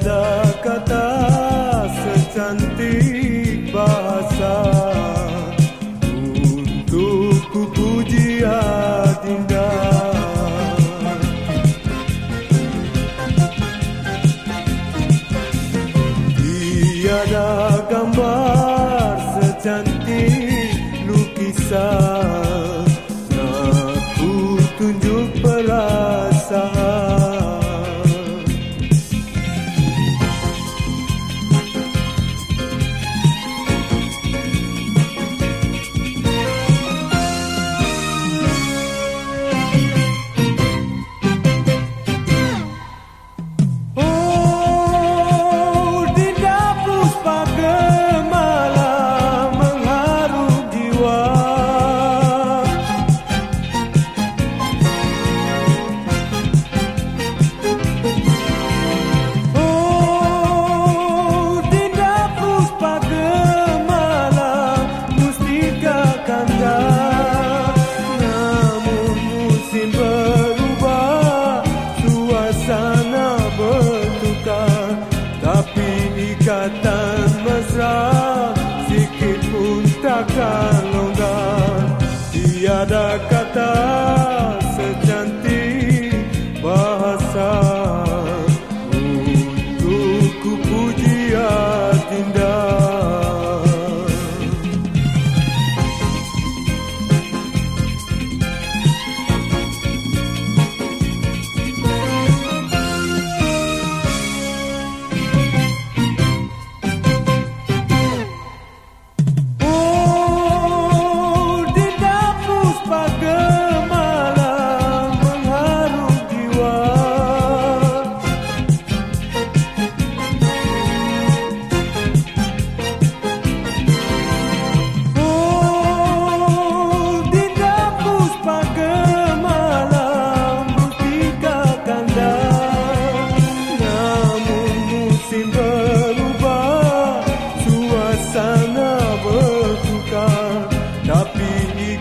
Tiada kata secantik bahasa. Untuk ku puji adinda. Tiada gambar secantik lukisan.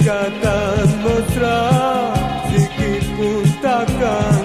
ikatan mesra sedikit pun takkan.